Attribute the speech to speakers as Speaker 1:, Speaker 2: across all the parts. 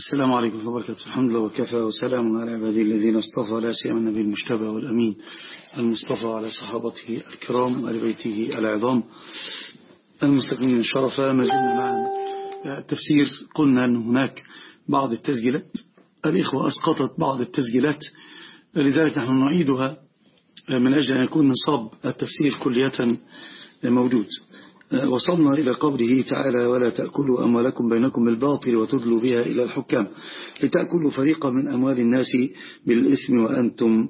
Speaker 1: السلام عليكم ورحمة الله وبركاته. الحمد لله وكفى وسلام على عباده الذين اصطفى لا سيما النبي المجتبى والأمين المصطفى على صحابته الكرام وآل بيته العظام المستقيمين. الشرفة ما زلنا مع التفسير قلنا أن هناك بعض التسجيلات. الإخوة أسقطت بعض التسجيلات. لذلك نحن نعيدها من أجل أن يكون نصاب التفسير كلية موجود. وصلنا إلى قوله تعالى ولا تأكلوا أموالكم بينكم بالباطل وتدلوا بها إلى الحكام. لتأكلوا فريقا من أموال الناس بالإثم وأنتم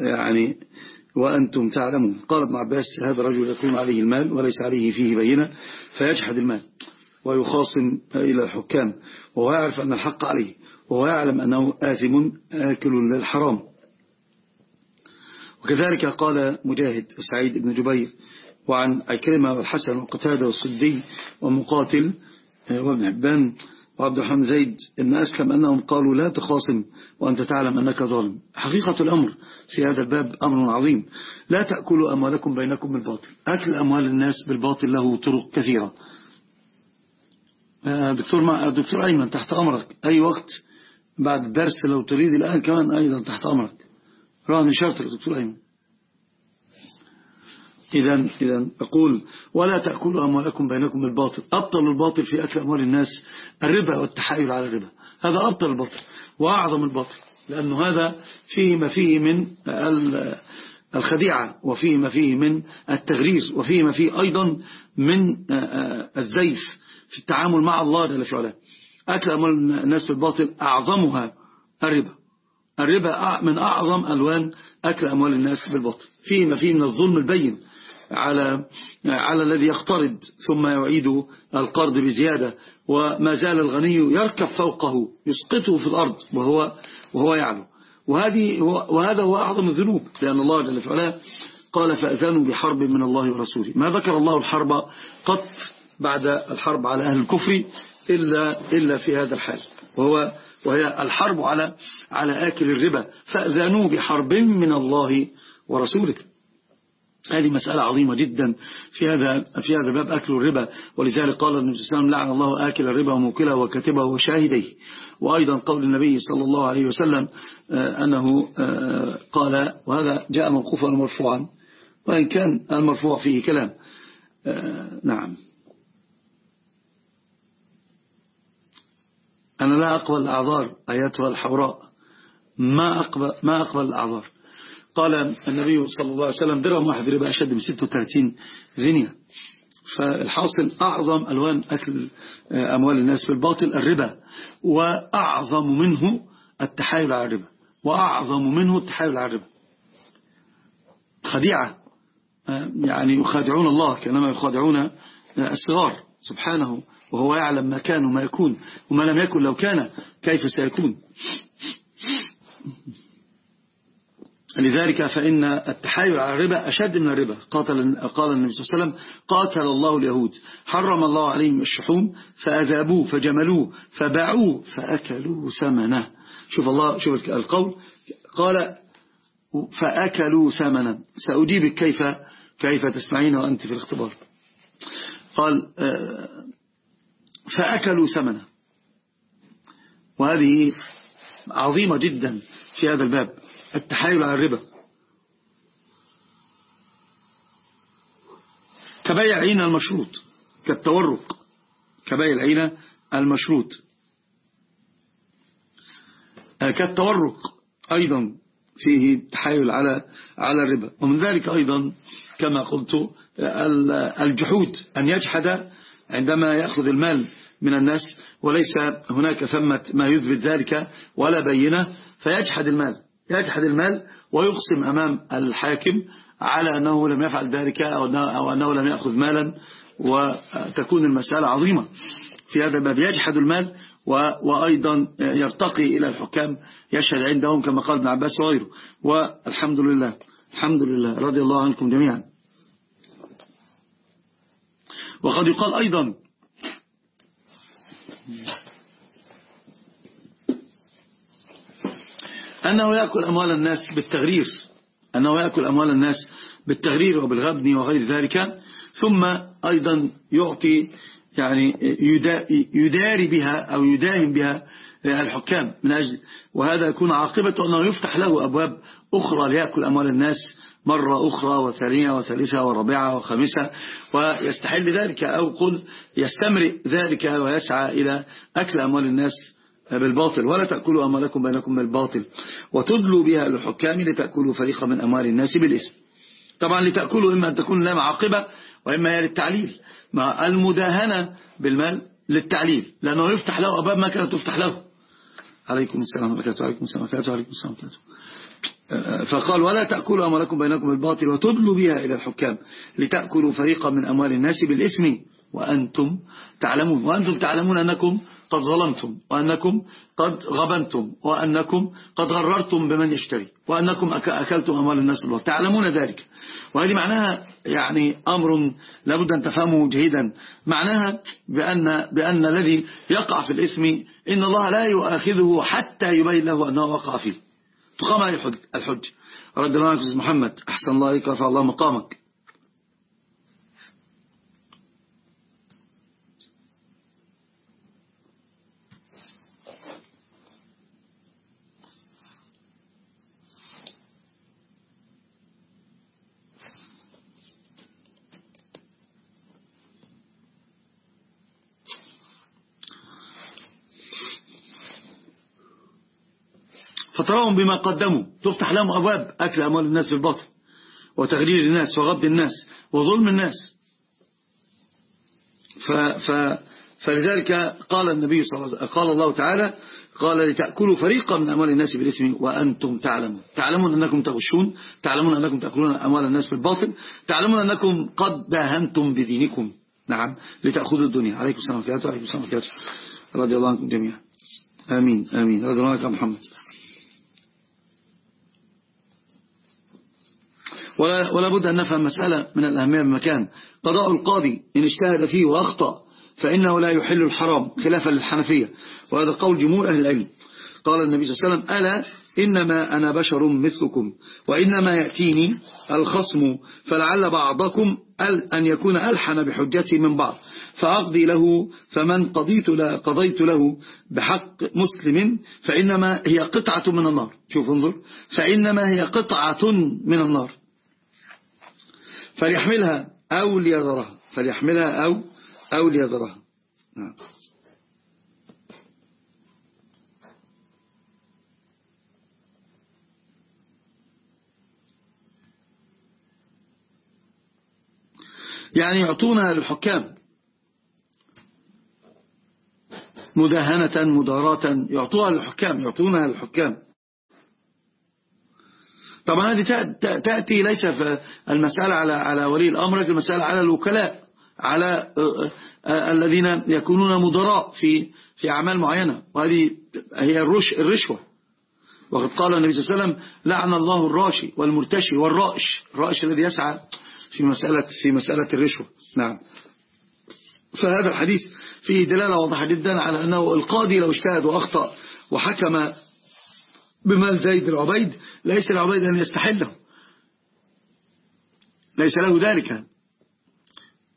Speaker 1: يعني وأنتم تعلمون. قال ابن عباس هذا الرجل يكون عليه المال وليس عليه فيه بينة فيجحد المال ويخاصم إلى الحكام وهو يعرف أن الحق عليه وهو يعلم أنه آثم آكل للحرام. وكذلك قال مجاهد سعيد بن جبير وعن عكرمة والحسن وقتادة والصدي ومقاتل وابن حبان وعبد الرحمن زيد ابن أسلم أنهم قالوا لا تخاصم وأنت تعلم أنك ظالم. حقيقة الأمر في هذا الباب أمر عظيم. لا تأكلوا أموالكم بينكم بالباطل. أكل أموال الناس بالباطل له طرق كثيرة. دكتور, مع دكتور أيمن تحت أمرك. أي وقت؟ بعد الدرس لو تريد الآن كمان أيضا تحت أمرك. رأني شاطر دكتور أيمن. إذا إذا أقول ولا تأكلوا أموالكم بينكم بالباطل. أبطل الباطل في أكل أموال الناس الربا والتحايل على الربا. هذا أبطل الباطل وأعظم الباطل لأنه هذا فيه ما فيه من الخديعة وفيه ما فيه من التغرير وفيه ما فيه أيضا من الزيف في التعامل مع الله جل في علاه. أكل أموال الناس بالباطل أعظمها الربا. الربا من أعظم ألوان أكل أموال الناس بالباطل. فيه ما فيه من الظلم البين. على على الذي يقترض ثم يعيد القرض بزيادة. وما زال الغني يركب فوقه يسقطه في الأرض وهو وهو يعلو. وهذه وهذا هو أعظم الذنوب لأن الله جل وعلا قال فأذنوا بحرب من الله ورسوله. ما ذكر الله الحرب قط بعد الحرب على أهل الكفر إلا إلا في هذا الحال. وهو وهي الحرب على على آكل الربا. فأذنوا بحرب من الله ورسوله. هذه مسألة عظيمة جدا. في هذا في هذا باب أكل الربا. ولذلك قال النبي صلى الله عليه وسلم لعن الله آكل الربا وموكله وكاتبه وشاهديه وأيضا قول النبي صلى الله عليه وسلم أنه قال وهذا جاء موقوفا مرفوعا وإن كان المرفوع فيه كلام. نعم. أنا لا أقبل الأعذار أياتها الحوراء. ما أقبل, ما أقبل الأعذار. قال النبي صلى الله عليه وسلم درهم واحد ربا أشد من 36 زنية فالحاصل أعظم ألوان أكل أموال الناس بالباطل الربا وأعظم منه التحايل على الربا وأعظم منه التحايل على الربا. خديعة يعني يخادعون الله كأنما يخادعون الصغار سبحانه وهو يعلم ما كان وما يكون وما لم يكن لو كان كيف سيكون. لذلك فإن التحايل على الربا أشد من الربا. قاتل قال النبي صلى الله عليه وسلم قاتل الله اليهود. حرم الله عليهم الشحوم فأذابوه فجملوه فباعوه فأكلوا ثمنه. شوف الله شوف القول. قال فأكلوا ثمنا سأجيبك كيف كيف تسمعين وأنت في الاختبار. قال فأكلوا ثمنا وهذه عظيمة جدا في هذا الباب. التحايل على الربا. كبيع العين المشروط كالتورق كبيع العين المشروط. كالتورق أيضا فيه التحايل على على الربا. ومن ذلك أيضا كما قلت الجحود أن يجحد عندما يأخذ المال من الناس وليس هناك ثمة ما يثبت ذلك ولا بينة فيجحد المال. يجحد المال ويقسم أمام الحاكم على أنه لم يفعل ذلك أو أنه لم يأخذ مالا وتكون المسألة عظيمة. في هذا الباب يجحد المال وأيضا يرتقي إلى الحكام يشهد عندهم كما قال ابن عباس وغيره. والحمد لله الحمد لله رضي الله عنكم جميعا. وقد يقال أيضا أنه يأكل أموال الناس بالتغرير أنه يأكل أموال الناس بالتغرير وبالغبن وغير ذلك ثم أيضا يعطي يعني يداري بها أو يداهم بها الحكام من أجل وهذا يكون عاقبة أنه يفتح له أبواب أخرى ليأكل أموال الناس مرة أخرى وثانية وثالثة ورابعة وخامسة ويستحل ذلك أو قل يستمرئ ذلك ويسعى إلى أكل أموال الناس بالباطل. ولا تأكلوا أموالكم بينكم بالباطل وتدلوا بها للحكام لتأكلوا فريقا من أموال الناس بالإسم طبعا لتأكلوا إما أن تكون لها عاقبة وإما هي للتعليل. مع المداهنة بالمال للتعليل. لأنه يفتح له أبواب ما كانت تفتح له. عليكم السلام وبركاته عليكم السلام وبركاته عليكم السلام وبركاته فقال ولا تأكلوا أموالكم بينكم بالباطل وتدلوا بها إلى الحكام لتأكلوا فريقا من أموال الناس بالإثم. وأنتم تعلمون. وأنتم تعلمون أنكم قد ظلمتم وأنكم قد غبنتم وأنكم قد غررتم بمن يشتري وأنكم أكلتم أموال الناس بالباطل. تعلمون ذلك. وهذه معناها يعني أمر لابد أن تفهمه جيدا. معناها بأن, بأن الذي يقع في الإثم إن الله لا يؤاخذه حتى يبين له أنه وقع فيه. تقام عليه الحج رد الله محمد. أحسن الله ورفع الله مقامك. فتراهم بما قدموا. تفتح لهم أبواب أكل أموال الناس بالباطل وتغرير الناس وغض الناس وظلم الناس. ف ف فلذلك قال النبي صلى الله عليه وسلم قال الله تعالى قال لتأكلوا فريقا من أموال الناس بالإثم وأنتم تعلمون. تعلمون أنكم تغشون تعلمون أنكم تأكلون أموال الناس بالباطل تعلمون أنكم قد داهنتم بدينكم. نعم لتأخذوا الدنيا. عليكم السلام عليكم السلام رضي الله عنكم جميعا. آمين آمين. رضي الله عنكم محمد. ولا, بد أن نفهم مسألة من الأهمية بمكان. قضاء القاضي إن اجتهد فيه وأخطأ فإنه لا يحل الحرام خلافا للحنفية وهذا قول جمهور أهل العلم. قال النبي صلى الله عليه وسلم ألا إنما أنا بشر مثلكم وإنما يأتيني الخصم فلعل بعضكم أن يكون ألحن بحجتي من بعض فأقضي له فمن قضيت له, قضيت له بحق مسلم فإنما هي قطعة من النار. شوف انظر. فإنما هي قطعة من النار. فليحملها أو ليذرها. فليحملها أو أو ليذرها. نعم. يعني يعطونها للحكام مداهنة مداراة يعطوها للحكام يعطونها للحكام. طبعا هذه تأتي ليس في المسألة على على ولي الأمر لكن المسألة على الوكلاء على الذين يكونون مدراء في في أعمال معينة. وهذه هي الرش الرشوة. وقد قال النبي صلى الله عليه وسلم لعن الله الراشي والمرتشي والرائش. الرائش الذي يسعى في مسألة في مسألة الرشوة. نعم. فهذا الحديث فيه دلالة واضحة جدا على أنه القاضي لو اجتهد وأخطأ وحكم بمال زيد العبيد ليس العبيد أن يستحله. ليس له ذلك.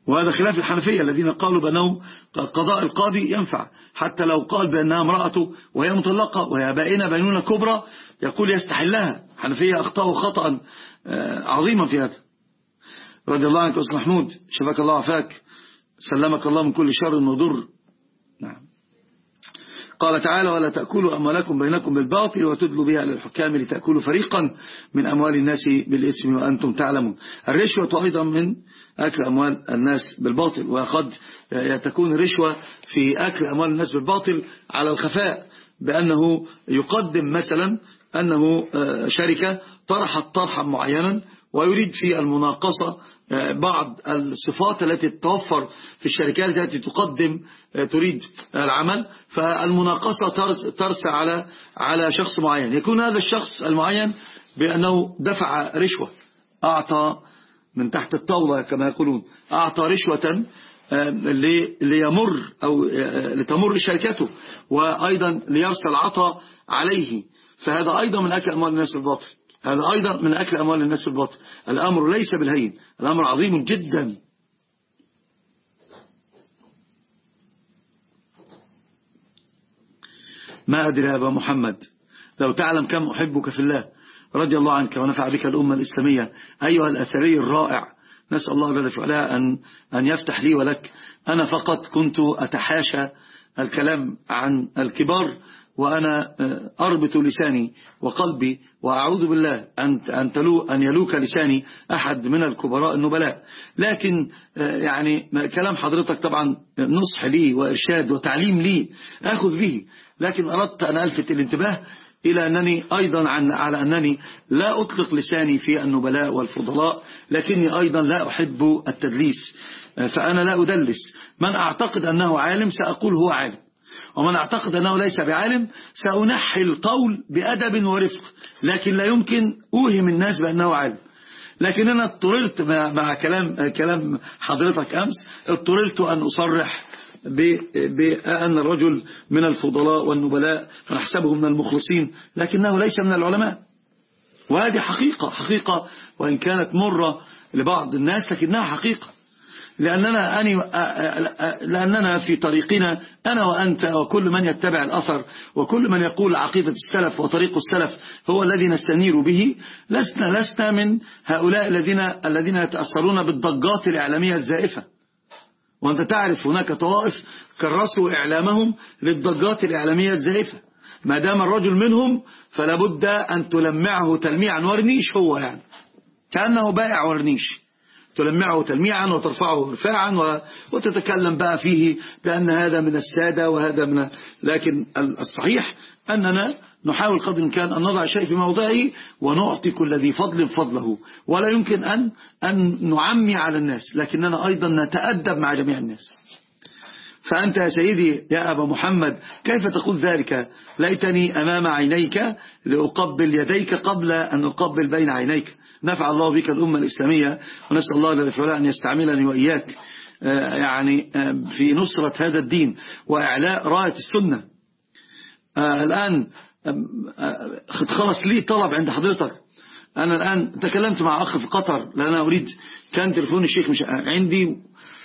Speaker 1: وهذا خلاف الحنفية الذين قالوا بأنه قضاء القاضي ينفع. حتى لو قال بأنها امرأته وهي مطلقة وهي بائنة بينونة كبرى يقول يستحلها. حنفية أخطأوا خطأ آه، عظيما في هذا. رضي الله عنك أستاذ محمود شفاك الله عفاك سلمك الله من كل شر وضر قال تعالى ولا تأكلوا أموالكم بينكم بالباطل وتدلوا بها للحكام لتأكلوا فريقا من أموال الناس بالإثم وأنتم تعلمون. الرشوة أيضا من أكل أموال الناس بالباطل وقد تكون الرشوة في أكل أموال الناس بالباطل على الخفاء بأنه يقدم مثلا أنه شركة طرحت طرحا معينا ويريد في المناقصة آه، بعض الصفات التي تتوفر في الشركات التي تقدم آه، تريد العمل. فالمناقصة ترسى على على شخص معين. يكون هذا الشخص المعين بأنه دفع رشوة. أعطى من تحت الطاولة كما يقولون. أعطى رشوة آه، ليمر أو لتمر شركته وأيضا ليرسل عطى عليه. فهذا أيضا من أكل أموال الناس الباطل. هذا أيضا من أكل أموال الناس في الباطل. الأمر ليس بالهين الأمر عظيم جدا. ما أدري يا أبا محمد لو تعلم كم أحبك في الله. رضي الله عنك ونفع بك الأمة الإسلامية. أيها الأثري الرائع نسأل الله جل وعلا أن, أن يفتح لي ولك. أنا فقط كنت أتحاشى الكلام عن الكبار وأنا آه، أربط لساني وقلبي وأعوذ بالله أن أن أن يلوك لساني أحد من الكبراء النبلاء. لكن آه، يعني كلام حضرتك طبعا نصح لي وإرشاد وتعليم لي أخذ به. لكن أردت أن ألفت الانتباه إلى أنني أيضا عن على أنني لا أطلق لساني في النبلاء والفضلاء لكني أيضا لا أحب التدليس. فأنا لا أدلس. من أعتقد أنه عالم سأقول هو عالم. ومن أعتقد أنه ليس بعالم سأنحي القول بأدب ورفق لكن لا يمكن أوهم الناس بأنه عالم. لكن أنا اضطررت مع كلام كلام حضرتك أمس اضطررت أن أصرح بأن الرجل من الفضلاء والنبلاء فنحسبه من المخلصين لكنه ليس من العلماء. وهذه حقيقة حقيقة وإن كانت مرة لبعض الناس لكنها حقيقة. لأننا, أني لأننا في طريقنا أنا وأنت وكل من يتبع الأثر وكل من يقول عقيدة السلف وطريق السلف هو الذي نستنير به. لسنا لسنا من هؤلاء الذين الذين يتأثرون بالضجات الإعلامية الزائفة. وأنت تعرف هناك طوائف كرسوا إعلامهم للضجات الإعلامية الزائفة. ما دام الرجل منهم فلا بد أن تلمعه تلميعا ورنيش هو يعني. كأنه بائع ورنيش. تلمعه تلميعا وترفعه رفاعا وتتكلم بقى فيه بأن هذا من السادة وهذا من لكن الصحيح أننا نحاول قدر الإمكان أن نضع شيء في موضعه ونعطي كل ذي فضل فضله. ولا يمكن أن, أن نعمي على الناس لكننا أيضا نتأدب مع جميع الناس. فأنت يا سيدي يا أبا محمد كيف تقول ذلك؟ ليتني أمام عينيك لأقبل يديك قبل أن أقبل بين عينيك. نفع الله بك الأمة الإسلامية ونسأل الله جل وعلا أن يستعملني وإياك آه، يعني آه، في نصرة هذا الدين وإعلاء راية السنة. آه، الآن خلص لي طلب عند حضرتك؟ أنا الآن تكلمت مع أخ في قطر لأن أنا أريد كان تلفون الشيخ مش عندي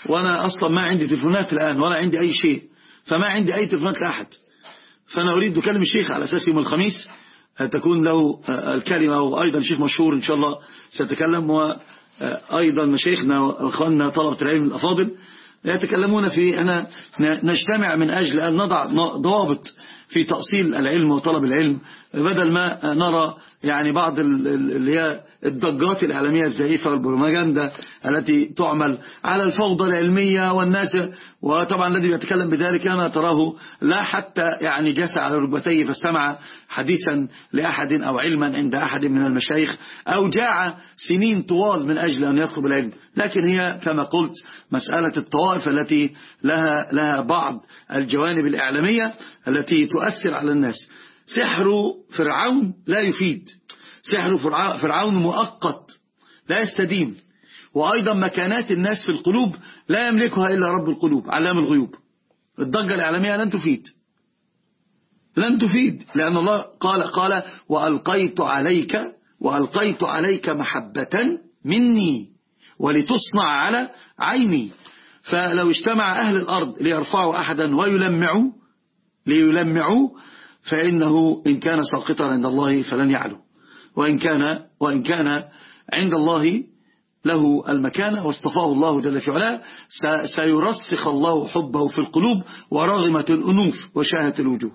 Speaker 1: وأنا أصلا ما عندي تلفونات الآن ولا عندي أي شيء فما عندي أي تلفونات لأحد. فأنا أريد أكلم الشيخ على أساس يوم الخميس تكون له الكلمة وأيضا شيخ مشهور إن شاء الله سيتكلم وأيضا مشايخنا وأخواننا طلبة العلم الأفاضل يتكلمون في أن نجتمع من أجل أن نضع ضوابط في تأصيل العلم وطلب العلم بدل ما نرى يعني بعض اللي هي الضجات الإعلامية الزائفة والبروماجندا التي تعمل على الفوضى العلمية والناس وطبعا الذي يتكلم بذلك ما تراه لا حتى يعني جس على ركبتيه فاستمع حديثا لأحد أو علما عند أحد من المشايخ أو جاع سنين طوال من أجل أن يطلب العلم. لكن هي كما قلت مسألة الطوائف التي لها, لها بعض الجوانب الإعلامية التي تؤثر على الناس. سحر فرعون لا يفيد. سحر فرعون مؤقت لا يستديم. وأيضا مكانات الناس في القلوب لا يملكها إلا رب القلوب علام الغيوب. الضجة الإعلامية لن تفيد. لن تفيد لأن الله قال قال وألقيت عليك وألقيت عليك محبة مني ولتصنع على عيني. فلو اجتمع أهل الأرض ليرفعوا أحدا ويلمعوا ليلمعوا فإنه إن كان ساقطا عند الله فلن يعلو. وإن كان, وإن كان عند الله له المكانة واصطفاه الله جل في علاه سيرسخ الله حبه في القلوب ورغمة الأنوف وشاهة الوجوه.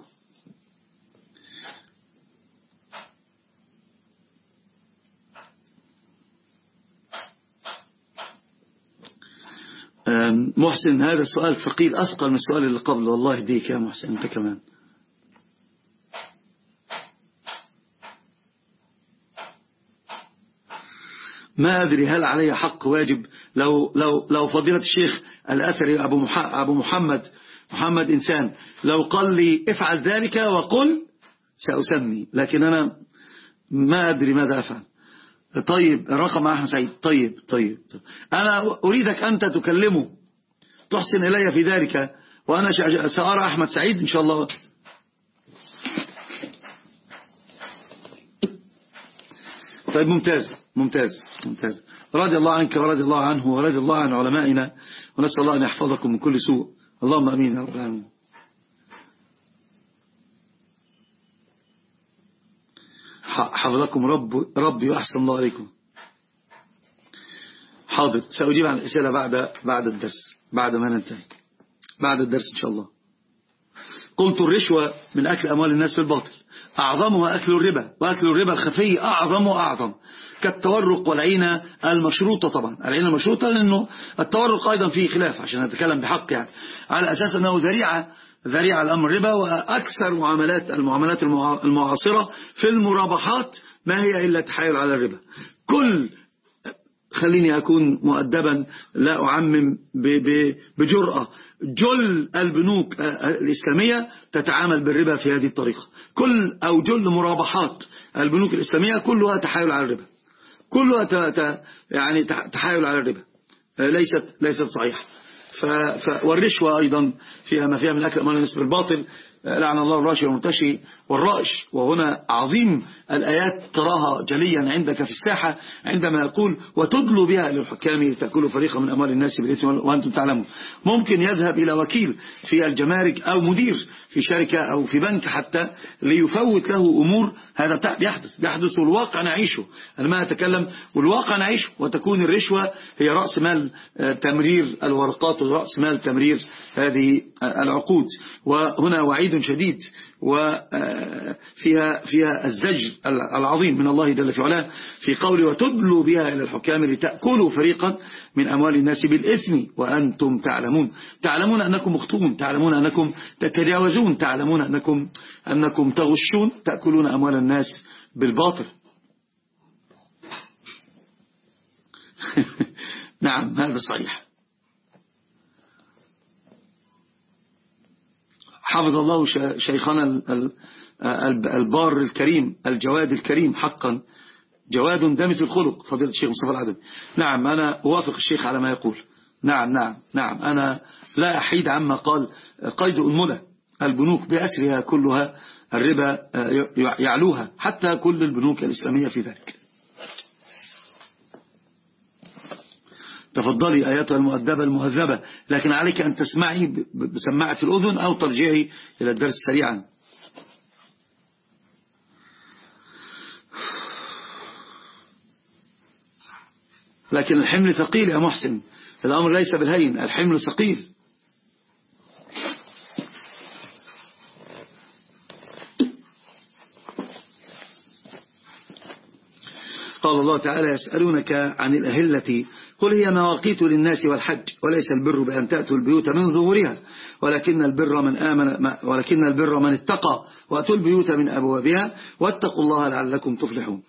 Speaker 1: محسن هذا السؤال ثقيل أثقل من السؤال اللي قبل. والله يهديك يا محسن أنت كمان. ما أدري هل علي حق واجب؟ لو, لو, لو فضيلة الشيخ الأثري أبو, أبو محمد محمد إنسان لو قال لي افعل ذلك وقل سأسمي لكن أنا ما أدري ماذا أفعل. طيب الرقم أحمد سعيد. طيب طيب. أنا أريدك أنت تكلمه. تحسن إلي في ذلك وأنا سأرى أحمد سعيد إن شاء الله. طيب ممتاز ممتاز ممتاز. رضي الله عنك ورضي الله عنه ورضي الله عن علمائنا ونسأل الله أن يحفظكم من كل سوء. اللهم أمين يا رب العالمين. حفظكم رب ربي وأحسن الله عليكم حاضر. سأجيب عن الأسئلة بعد بعد الدرس. بعد ما ننتهي. بعد الدرس إن شاء الله. قلت الرشوة من أكل أموال الناس في الباطل أعظمها أكل الربا وأكل الربا الخفي أعظم وأعظم. كالتورق والعينة المشروطة طبعا. العينة المشروطة لأنه التورق أيضا فيه خلاف عشان نتكلم بحق يعني. على أساس أنه ذريعة ذريعة الأمر ربا وأكثر معاملات المعاملات المعاصرة في المرابحات ما هي إلا تحايل على الربا. كل خليني أكون مؤدبا لا أعمم بجرأة. جل البنوك الإسلامية تتعامل بالربا في هذه الطريقة. كل أو جل مرابحات البنوك الإسلامية كلها تحايل على الربا. كلها يعني تحايل على الربا. ليست ليست صحيحة. والرشوة أيضا فيها ما فيها من أكل أمال النسب الباطل. لعن الله الراشي والمرتشي والرائش وهنا عظيم الآيات تراها جليا عندك في الساحة عندما يقول وتدلوا بها للحكام لتأكلوا فريقا من أموال الناس بالإثم وأنتم تعلمون. ممكن يذهب إلى وكيل في الجمارك أو مدير في شركة أو في بنك حتى ليفوت له أمور. هذا بيحدث بيحدث والواقع نعيشه. أنا ما أتكلم والواقع نعيشه. وتكون الرشوة هي رأس مال آه، تمرير الورقات ورأس مال تمرير هذه آه، العقود. وهنا وعيد شديد وفيها فيها الزجر العظيم من الله جل في علاه في قوله وتدلوا بها إلى الحكام لتأكلوا فريقا من أموال الناس بالإثم وأنتم تعلمون تعلمون أنكم مخطئون تعلمون أنكم تتجاوزون تعلمون أنكم, أنكم تغشون تأكلون أموال الناس بالباطل. نعم هذا صحيح. حفظ الله شيخنا البار الكريم الجواد الكريم حقا. جواد دمث الخلق فضيلة الشيخ مصطفى العدم نعم أنا أوافق الشيخ على ما يقول. نعم نعم نعم. أنا لا أحيد عما قال قيد أنملة البنوك بأسرها كلها الربا يعلوها حتى كل البنوك الإسلامية في ذلك. تفضلي آياتها المؤدبة المهذبة لكن عليك أن تسمعي بسماعة الأذن أو ترجعي إلى الدرس سريعا. لكن الحمل ثقيل يا محسن. الأمر ليس بالهين الحمل ثقيل. قال الله تعالى يسألونك عن الأهلة قل هي مواقيت للناس والحج وليس البر بأن تأتوا البيوت من ظهورها ولكن البر من آمن ولكن البر من اتقى وأتوا البيوت من أبوابها واتقوا الله لعلكم تفلحون.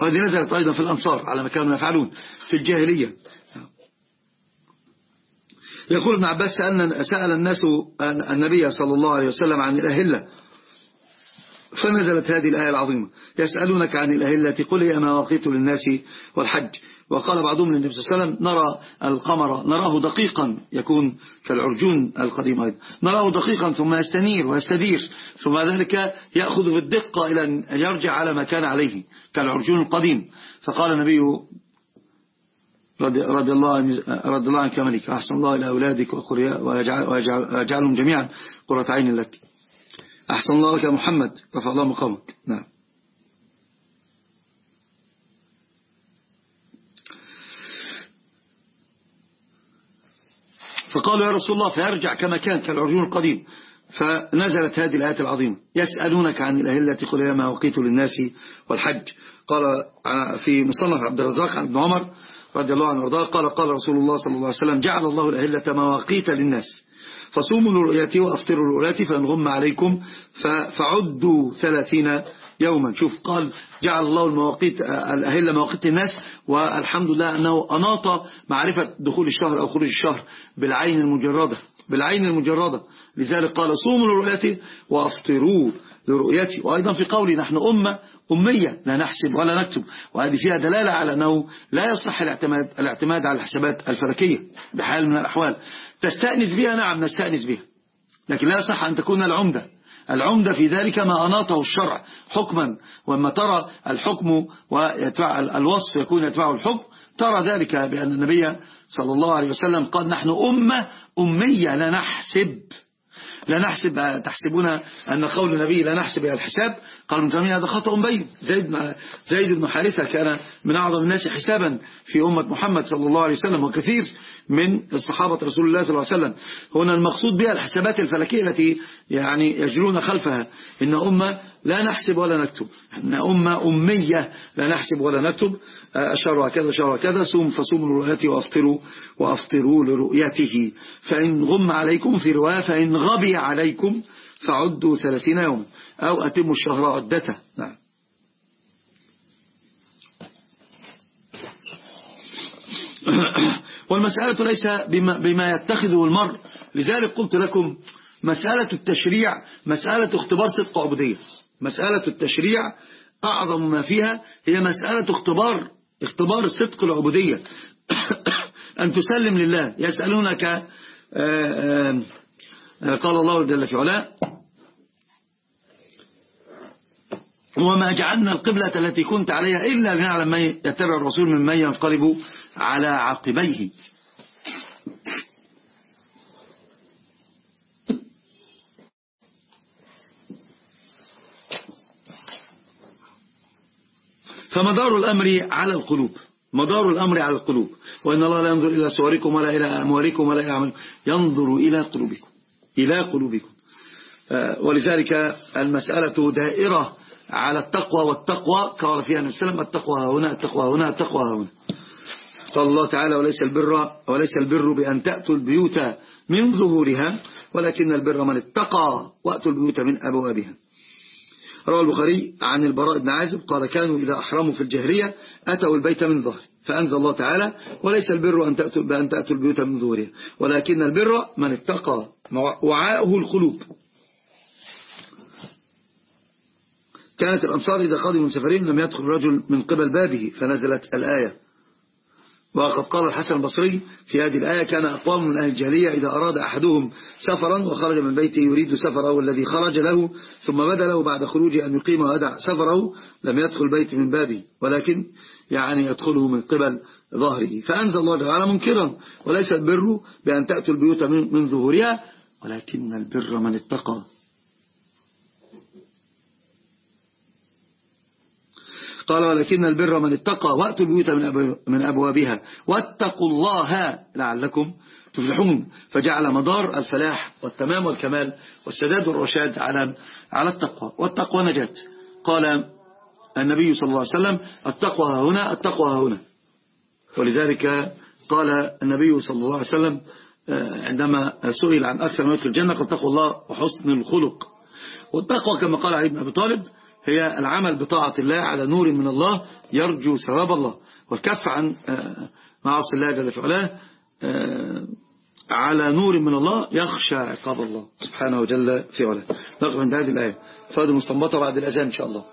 Speaker 1: وهذه نزلت أيضا في الأنصار على ما كانوا يفعلون في الجاهلية. يقول ابن عباس سأل الناس النبي صلى الله عليه وسلم عن الأهلة فنزلت هذه الآية العظيمة. يسألونك عن الأهلة قل هي مواقيت للناس والحج. وقال بعضهم للنبي صلى الله عليه وسلم نرى القمر نراه دقيقا يكون كالعرجون القديم أيضا. نراه دقيقا ثم يستنير ويستدير ثم ذلك يأخذ بالدقة إلى أن يرجع على ما كان عليه كالعرجون القديم. فقال النبي رضي, الله رضي الله عنك ملك أحسن الله إلى أولادك ويجعلهم جميعا قرة عين لك. أحسن الله لك يا محمد. رفع الله مقامك نعم. فقالوا يا رسول الله فيرجع كما كان كالعرجون القديم. فنزلت هذه الآيات العظيمة. يسألونك عن الأهلة قل ما وقيت للناس والحج. قال في مصنف عبد الرزاق عن ابن عمر رضي الله عنه وارضاه قال قال رسول الله صلى الله عليه وسلم جعل الله الأهلة مواقيت للناس. فصوموا لرؤيتي وأفطروا لرؤيتي فإن غم عليكم فعدوا ثلاثين يوما. شوف قال جعل الله المواقيت الأهلة مواقيت الناس والحمد لله أنه أناط معرفة دخول الشهر أو خروج الشهر بالعين المجردة بالعين المجردة. لذلك قال صوموا لرؤيتي وأفطروا. لرؤيتي. وأيضا في قولي نحن أمة أمية لا نحسب ولا نكتب. وهذه فيها دلالة على أنه لا يصح الاعتماد, الاعتماد على الحسابات الفلكية بحال من الأحوال. تستأنس بها؟ نعم نستأنس بها. لكن لا يصح أن تكون العمدة. العمدة في ذلك ما أناطه الشرع حكما. وما ترى الحكم ويتبع الوصف يكون يتبعه الحكم. ترى ذلك بأن النبي صلى الله عليه وسلم قال نحن أمة أمية لا نحسب. لا نحسب تحسبون أن قول النبي لا نحسب الحساب؟ قال ابن تيمية هذا خطأ بين. زيد, زيد بن حارثة كان من أعظم الناس حسابا في أمة محمد صلى الله عليه وسلم وكثير من الصحابة رسول الله صلى الله عليه وسلم. هنا المقصود بها الحسابات الفلكية التي يعني يجرون خلفها. إن أمة لا نحسب ولا نكتب. إن أمة أمية لا نحسب ولا نكتب. أشهر كذا شهر كذا سوم فصوموا لرؤيته وأفطروا وأفطروا لرؤيته. فإن غم عليكم في رواية فإن غبي عليكم فعدوا ثلاثين يوم أو أتموا الشهر عدته. نعم. والمسألة ليس بما, بما يتخذه المرء. لذلك قلت لكم مسألة التشريع مسألة اختبار صدق عبودية مسألة التشريع أعظم ما فيها هي مسألة اختبار اختبار صدق العبودية. أن تسلم لله يسألونك آآ آآ قال الله جل في علاه وما جعلنا القبلة التي كنت عليها إلا لنعلم من يتبع الرسول من من ينقلب على عقبيه. فمدار الأمر على القلوب. مدار الأمر على القلوب. وإن الله لا ينظر إلى صوركم ولا إلى أموالكم ولا إلى أعمالكم. ينظر إلى قلوبكم. إلى قلوبكم. ولذلك المسألة دائرة على التقوى والتقوى. قال فيها النبي صلى الله عليه وسلم التقوى هنا التقوى هنا التقوى هنا. قال الله تعالى وليس البر وليس البر بأن تأتوا البيوت من ظهورها ولكن البر من اتقى وأتوا البيوت من أبوابها. روى البخاري عن البراء بن عازب قال كانوا إذا أحرموا في الجهرية أتوا البيت من ظهر فأنزل الله تعالى وليس البر أن تأتوا, بأن تأتوا البيوت من ظهورها ولكن البر من اتقى وعاءه القلوب. كانت الأنصار إذا قادموا من سفرين لم يدخل رجل من قبل بابه فنزلت الآية وقد قال الحسن البصري في هذه الآية كان أقوام من أهل الجاهلية إذا أراد أحدهم سفرا وخرج من بيته يريد سفره الذي خرج له ثم بدا له بعد خروجه أن يقيم ويدع سفره لم يدخل البيت من بابه ولكن يعني يدخله من قبل ظهره. فأنزل الله تعالى منكرا وليس البر بأن تأتوا البيوت من ظهورها ولكن البر من اتقى. قال ولكن البر من اتقى وأتوا البيوت من أبوابها واتقوا الله لعلكم تفلحون. فجعل مدار الفلاح والتمام والكمال والسداد والرشاد على على التقوى. والتقوى نجاة. قال النبي صلى الله عليه وسلم التقوى هنا التقوى هنا. ولذلك قال النبي صلى الله عليه وسلم عندما سئل عن أكثر ما يدخل الجنة قال تقوى الله وحسن الخلق. والتقوى كما قال علي بن أبي طالب هي العمل بطاعة الله على نور من الله يرجو ثواب الله. والكف عن معاصي الله جل في على نور من الله يخشى عقاب الله سبحانه وجل في علاه. نقف عند هذه الآية. فهذه مستنبطة بعد الأذان إن شاء الله.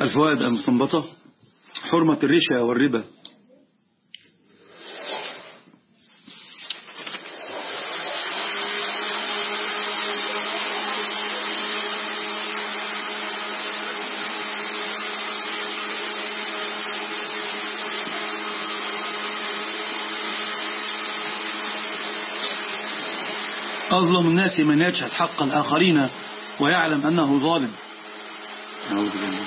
Speaker 1: الفوائد المستنبطة حرمة الرشا والربا. أظلم الناس من يجهل حق الآخرين ويعلم أنه ظالم. أعوذ بالله.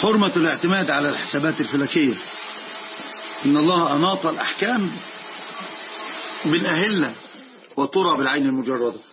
Speaker 1: حرمة الاعتماد على الحسابات الفلكية. إن الله أناط الأحكام بالأهلة وترى بالعين المجردة.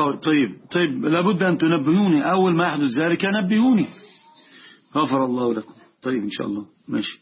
Speaker 1: طيب طيب لابد أن تنبهوني. أول ما يحدث ذلك نبهوني. غفر الله لكم. طيب إن شاء الله. ماشي.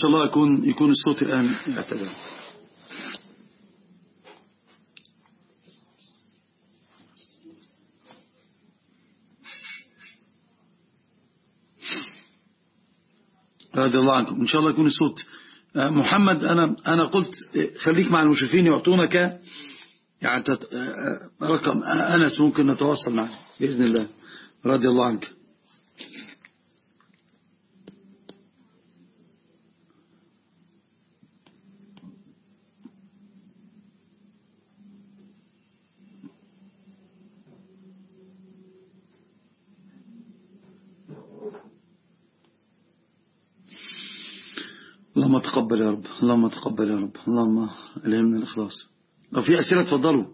Speaker 1: شاء الله يكون يكون الصوت الآن أعتدل. رضي الله عنكم. إن شاء الله يكون الصوت آه، محمد أنا أنا قلت آه، خليك مع المشرفين يعطونك يعني آه، رقم أنس ممكن نتواصل معه بإذن الله. رضي الله عنك. اللهم تقبل يا رب. اللهم ألهمنا الإخلاص. لو في أسئلة تفضلوا.